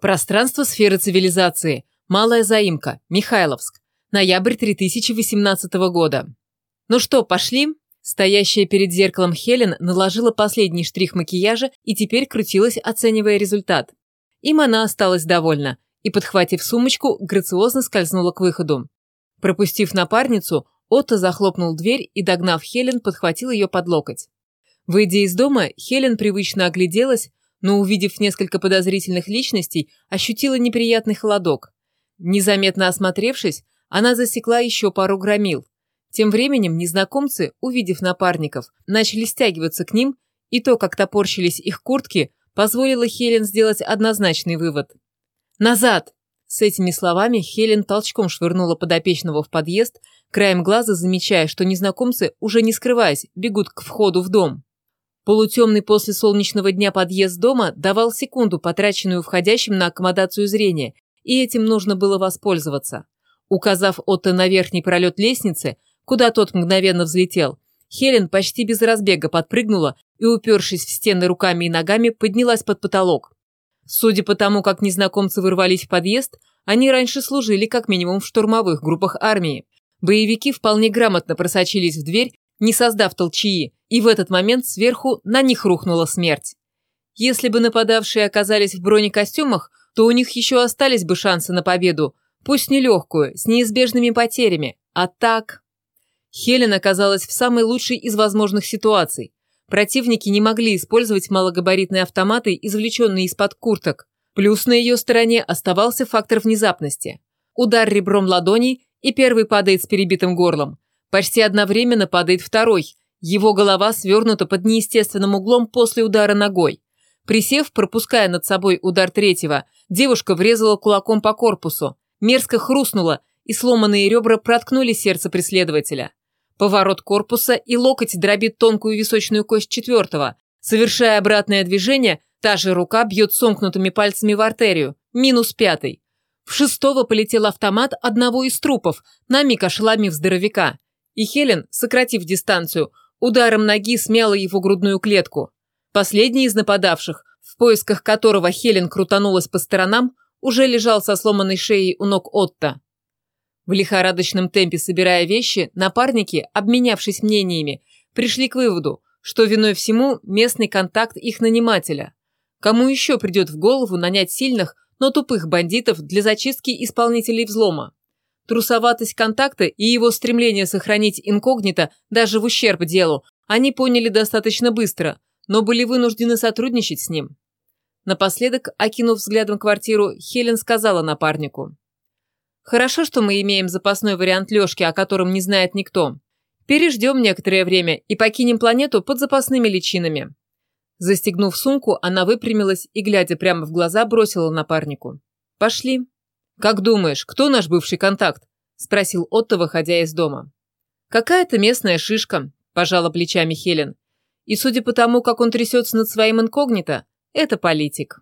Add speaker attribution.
Speaker 1: Пространство сферы цивилизации. Малая заимка. Михайловск. Ноябрь 3018 года. Ну что, пошли? Стоящая перед зеркалом Хелен наложила последний штрих макияжа и теперь крутилась, оценивая результат. Им она осталась довольна и, подхватив сумочку, грациозно скользнула к выходу. Пропустив напарницу, Отто захлопнул дверь и, догнав Хелен, подхватил ее под локоть. Выйдя из дома, Хелен привычно огляделась, но, увидев несколько подозрительных личностей, ощутила неприятный холодок. Незаметно осмотревшись, она засекла еще пару громил. Тем временем незнакомцы, увидев напарников, начали стягиваться к ним, и то, как топорщились их куртки, позволило Хелен сделать однозначный вывод. «Назад!» С этими словами Хелен толчком швырнула подопечного в подъезд, краем глаза замечая, что незнакомцы, уже не скрываясь, бегут к входу в дом. Полутемный после солнечного дня подъезд дома давал секунду, потраченную входящим на аккомодацию зрения, и этим нужно было воспользоваться. Указав Отто на верхний пролет лестницы, куда тот мгновенно взлетел, Хелен почти без разбега подпрыгнула и, упершись в стены руками и ногами, поднялась под потолок. Судя по тому, как незнакомцы вырвались в подъезд, они раньше служили как минимум в штурмовых группах армии. Боевики вполне грамотно просочились в дверь, не создав толчии, и в этот момент сверху на них рухнула смерть. Если бы нападавшие оказались в бронекостюмах, то у них еще остались бы шансы на победу, пусть нелегкую, с неизбежными потерями, а так... Хелен оказалась в самой лучшей из возможных ситуаций. Противники не могли использовать малогабаритные автоматы, извлеченные из-под курток. Плюс на ее стороне оставался фактор внезапности. Удар ребром ладони, и первый падает с перебитым горлом. Почти одновременно падает второй, его голова свернута под неестественным углом после удара ногой. Присев, пропуская над собой удар третьего, девушка врезала кулаком по корпусу. Мерзко хрустнула, и сломанные ребра проткнули сердце преследователя. Поворот корпуса и локоть дробит тонкую височную кость четвертого. Совершая обратное движение, та же рука бьет сомкнутыми пальцами в артерию. Минус пятый. В шестого полетел автомат одного из трупов, на миг ошеломив здоровяка. И Хелен, сократив дистанцию, Ударом ноги смяла его грудную клетку. Последний из нападавших, в поисках которого Хелен крутанулась по сторонам, уже лежал со сломанной шеей у ног Отто. В лихорадочном темпе собирая вещи, напарники, обменявшись мнениями, пришли к выводу, что виной всему местный контакт их нанимателя. Кому еще придет в голову нанять сильных, но тупых бандитов для зачистки исполнителей взлома? Трусоватость контакта и его стремление сохранить инкогнито даже в ущерб делу они поняли достаточно быстро, но были вынуждены сотрудничать с ним. Напоследок, окинув взглядом квартиру, Хелен сказала напарнику. «Хорошо, что мы имеем запасной вариант Лешки, о котором не знает никто. Переждем некоторое время и покинем планету под запасными личинами». Застегнув сумку, она выпрямилась и, глядя прямо в глаза, бросила напарнику. «Пошли». «Как думаешь, кто наш бывший контакт?» – спросил Отто, выходя из дома. «Какая-то местная шишка», – пожала плечами Хелен. «И судя по тому, как он трясется над своим инкогнито, это политик».